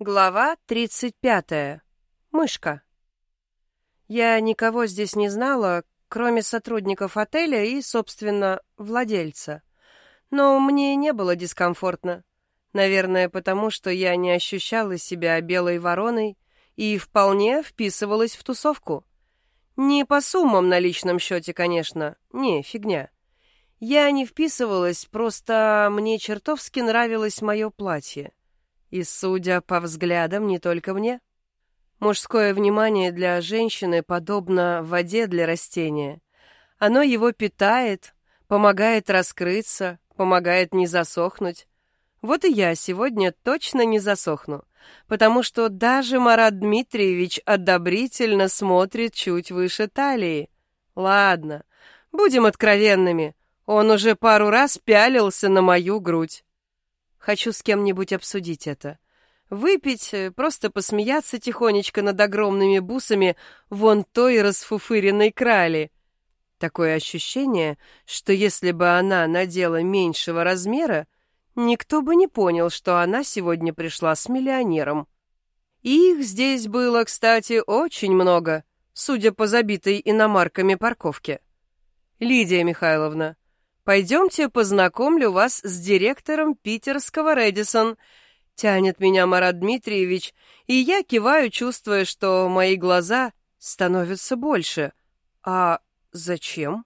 Глава 35. Мышка. Я никого здесь не знала, кроме сотрудников отеля и, собственно, владельца. Но мне не было дискомфортно. Наверное, потому что я не ощущала себя белой вороной и вполне вписывалась в тусовку. Не по суммам на личном счете, конечно. Не, фигня. Я не вписывалась, просто мне чертовски нравилось мое платье. И, судя по взглядам, не только мне. Мужское внимание для женщины подобно воде для растения. Оно его питает, помогает раскрыться, помогает не засохнуть. Вот и я сегодня точно не засохну, потому что даже Марат Дмитриевич одобрительно смотрит чуть выше талии. Ладно, будем откровенными. Он уже пару раз пялился на мою грудь. Хочу с кем-нибудь обсудить это. Выпить, э, просто посмеяться тихонечко над огромными бусами вон той расфуфыренной крали. Такое ощущение, что если бы она надела меньшего размера, никто бы не понял, что она сегодня пришла с миллионером. Их здесь было, кстати, очень много, судя по забитой иномарками парковке. Лидия Михайловна, Пойдемте познакомлю вас с директором питерского Редисон. Тянет меня Марат Дмитриевич, и я киваю, чувствуя, что мои глаза становятся больше. А зачем?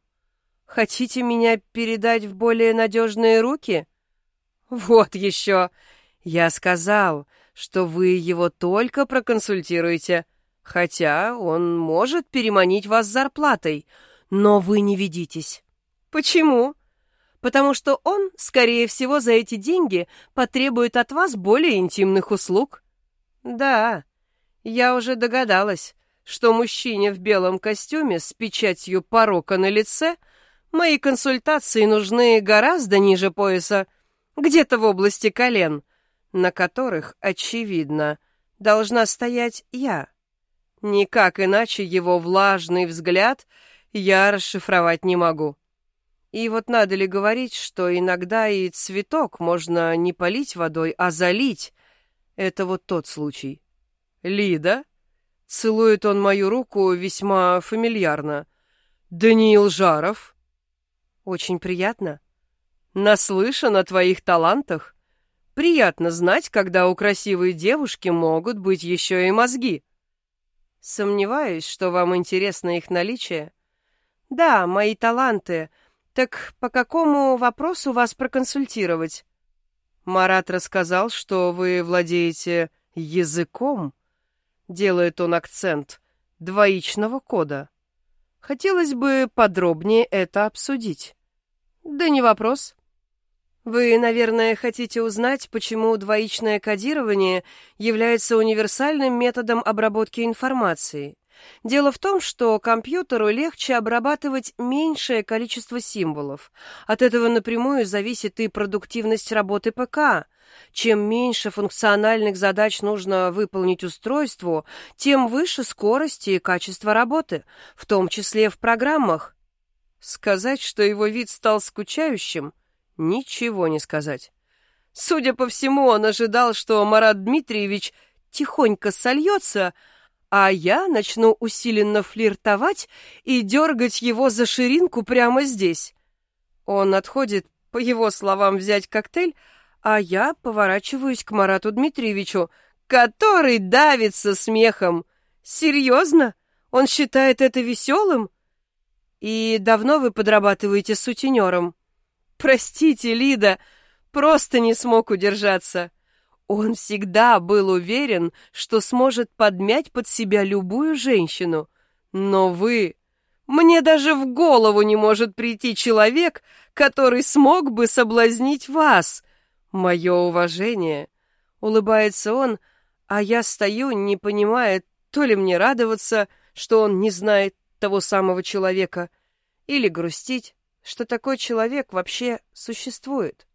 Хотите меня передать в более надежные руки? Вот еще. Я сказал, что вы его только проконсультируете, хотя он может переманить вас зарплатой, но вы не ведитесь. Почему? Потому что он, скорее всего, за эти деньги потребует от вас более интимных услуг. Да, я уже догадалась, что мужчине в белом костюме с печатью порока на лице мои консультации нужны гораздо ниже пояса, где-то в области колен, на которых, очевидно, должна стоять я. Никак иначе его влажный взгляд я расшифровать не могу. И вот надо ли говорить, что иногда и цветок можно не полить водой, а залить? Это вот тот случай. Лида? Целует он мою руку весьма фамильярно. Даниил Жаров? Очень приятно. Наслышан о твоих талантах. Приятно знать, когда у красивой девушки могут быть еще и мозги. Сомневаюсь, что вам интересно их наличие. Да, мои таланты — так по какому вопросу вас проконсультировать? Марат рассказал, что вы владеете языком. Делает он акцент двоичного кода. Хотелось бы подробнее это обсудить. Да не вопрос. Вы, наверное, хотите узнать, почему двоичное кодирование является универсальным методом обработки информации. Дело в том, что компьютеру легче обрабатывать меньшее количество символов. От этого напрямую зависит и продуктивность работы ПК. Чем меньше функциональных задач нужно выполнить устройству, тем выше скорость и качество работы, в том числе в программах. Сказать, что его вид стал скучающим, ничего не сказать. Судя по всему, он ожидал, что Марат Дмитриевич тихонько сольется, а я начну усиленно флиртовать и дергать его за ширинку прямо здесь. Он отходит, по его словам, взять коктейль, а я поворачиваюсь к Марату Дмитриевичу, который давится смехом. Серьезно? Он считает это веселым? И давно вы подрабатываете сутенером? Простите, Лида, просто не смог удержаться. Он всегда был уверен, что сможет подмять под себя любую женщину. Но вы... Мне даже в голову не может прийти человек, который смог бы соблазнить вас. Мое уважение. Улыбается он, а я стою, не понимая, то ли мне радоваться, что он не знает того самого человека, или грустить, что такой человек вообще существует.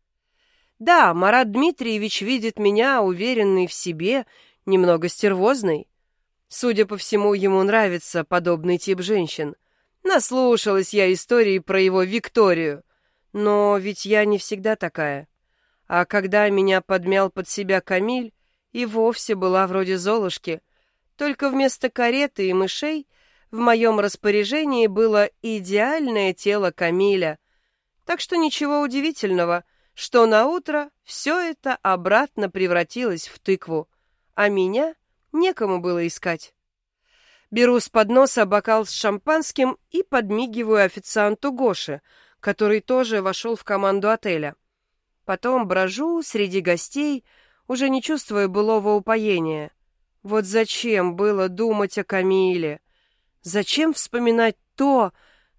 Да, Марат Дмитриевич видит меня уверенной в себе, немного стервозной. Судя по всему, ему нравится подобный тип женщин. Наслушалась я истории про его Викторию. Но ведь я не всегда такая. А когда меня подмял под себя Камиль, и вовсе была вроде Золушки, только вместо кареты и мышей в моем распоряжении было идеальное тело Камиля, так что ничего удивительного, что на утро все это обратно превратилось в тыкву, а меня некому было искать. Беру с подноса бокал с шампанским и подмигиваю официанту Гоше, который тоже вошел в команду отеля. Потом брожу среди гостей, уже не чувствуя былого упоения. Вот зачем было думать о Камиле? Зачем вспоминать то,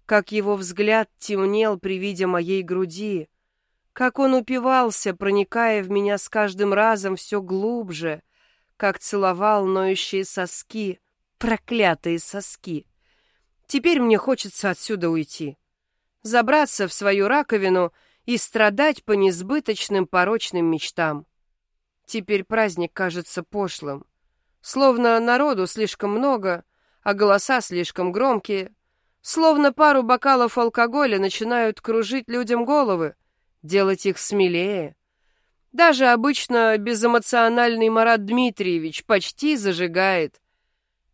как его взгляд темнел при виде моей груди? Как он упивался, проникая в меня с каждым разом все глубже, как целовал ноющие соски, проклятые соски. Теперь мне хочется отсюда уйти, забраться в свою раковину и страдать по несбыточным порочным мечтам. Теперь праздник кажется пошлым. Словно народу слишком много, а голоса слишком громкие. Словно пару бокалов алкоголя начинают кружить людям головы, делать их смелее. Даже обычно безэмоциональный Марат Дмитриевич почти зажигает.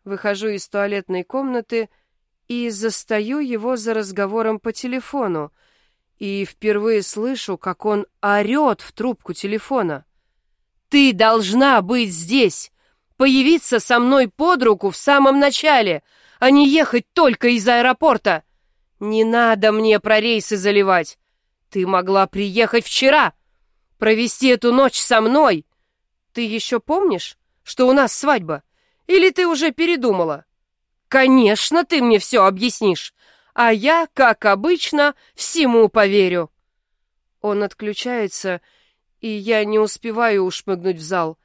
Выхожу из туалетной комнаты и застаю его за разговором по телефону, и впервые слышу, как он орет в трубку телефона. Ты должна быть здесь, появиться со мной под руку в самом начале, а не ехать только из аэропорта. Не надо мне про рейсы заливать. Ты могла приехать вчера, провести эту ночь со мной. Ты еще помнишь, что у нас свадьба? Или ты уже передумала? Конечно, ты мне все объяснишь, а я, как обычно, всему поверю. Он отключается и я не успеваю ушмыгнуть в зал.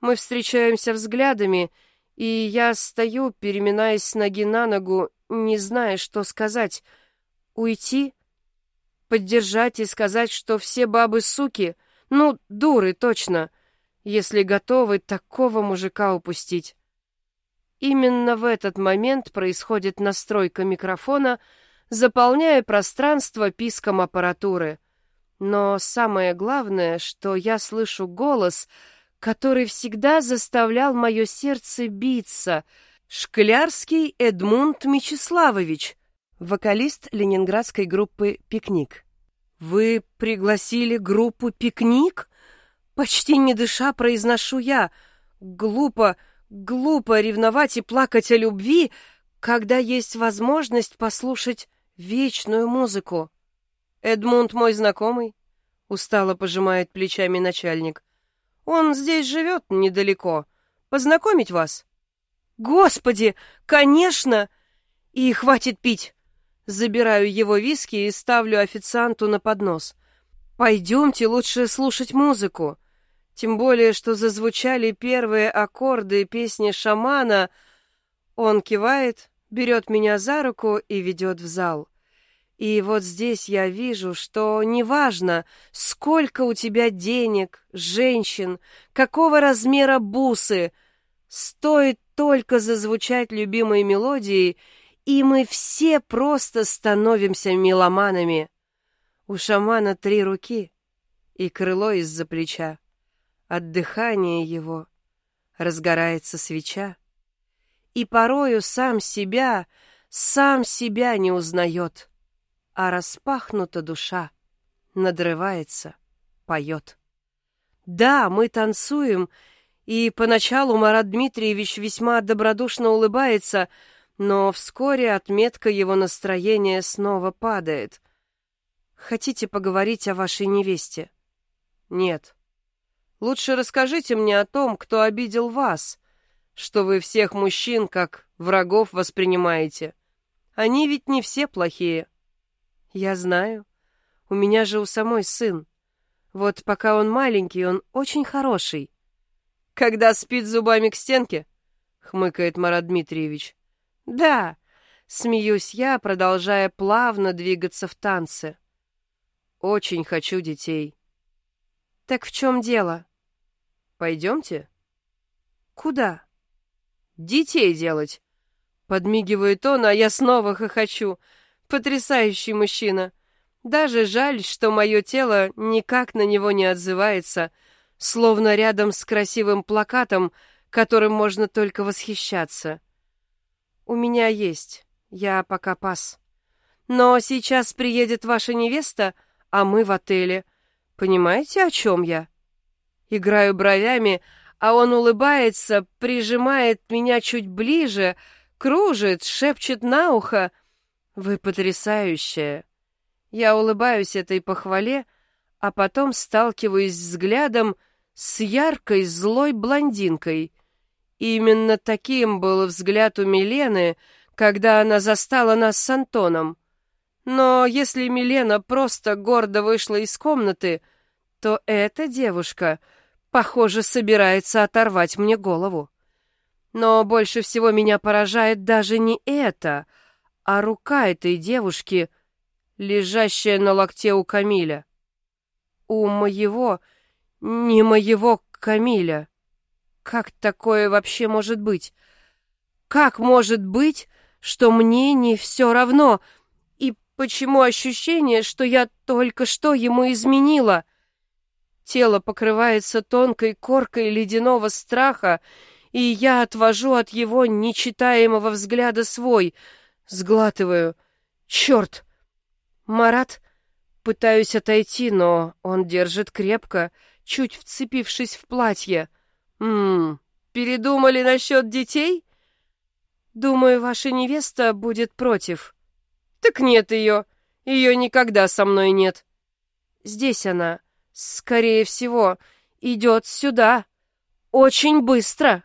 Мы встречаемся взглядами, и я стою, переминаясь с ноги на ногу, не зная, что сказать. Уйти? Поддержать и сказать, что все бабы суки? Ну, дуры, точно, если готовы такого мужика упустить. Именно в этот момент происходит настройка микрофона, заполняя пространство писком аппаратуры — но самое главное, что я слышу голос, который всегда заставлял мое сердце биться. Шклярский Эдмунд Мечиславович, вокалист ленинградской группы «Пикник». «Вы пригласили группу «Пикник»?» Почти не дыша произношу я. Глупо, глупо ревновать и плакать о любви, когда есть возможность послушать вечную музыку. Эдмунд мой знакомый, устало пожимает плечами начальник. Он здесь живет недалеко. Познакомить вас? Господи, конечно! И хватит пить. Забираю его виски и ставлю официанту на поднос. Пойдемте лучше слушать музыку. Тем более, что зазвучали первые аккорды песни шамана. Он кивает, берет меня за руку и ведет в зал. И вот здесь я вижу, что неважно, сколько у тебя денег, женщин, какого размера бусы, стоит только зазвучать любимой мелодией, и мы все просто становимся меломанами. У шамана три руки и крыло из-за плеча. От дыхания его разгорается свеча. И порою сам себя, сам себя не узнает а распахнута душа, надрывается, поет. Да, мы танцуем, и поначалу Марат Дмитриевич весьма добродушно улыбается, но вскоре отметка его настроения снова падает. Хотите поговорить о вашей невесте? Нет. Лучше расскажите мне о том, кто обидел вас, что вы всех мужчин как врагов воспринимаете. Они ведь не все плохие. Я знаю. У меня же у самой сын. Вот пока он маленький, он очень хороший. Когда спит зубами к стенке? Хмыкает Марат Дмитриевич. Да, смеюсь я, продолжая плавно двигаться в танце. Очень хочу детей. Так в чем дело? Пойдемте. Куда? Детей делать. Подмигивает он, а я снова хохочу. Потрясающий мужчина. Даже жаль, что мое тело никак на него не отзывается, словно рядом с красивым плакатом, которым можно только восхищаться. У меня есть, я пока пас. Но сейчас приедет ваша невеста, а мы в отеле. Понимаете, о чем я? Играю бровями, а он улыбается, прижимает меня чуть ближе, кружит, шепчет на ухо. Вы потрясающая. Я улыбаюсь этой похвале, а потом сталкиваюсь взглядом с яркой злой блондинкой. Именно таким был взгляд у Милены, когда она застала нас с Антоном. Но если Милена просто гордо вышла из комнаты, то эта девушка, похоже, собирается оторвать мне голову. Но больше всего меня поражает даже не это, а рука этой девушки, лежащая на локте у Камиля. У моего, не моего Камиля. Как такое вообще может быть? Как может быть, что мне не все равно — Почему ощущение, что я только что ему изменила? Тело покрывается тонкой коркой ледяного страха, и я отвожу от его нечитаемого взгляда свой, сглатываю. Черт! Марат? Пытаюсь отойти, но он держит крепко, чуть вцепившись в платье. Ммм, передумали насчет детей? Думаю, ваша невеста будет против. Так нет ее. Ее никогда со мной нет. Здесь она, скорее всего, идет сюда. Очень быстро.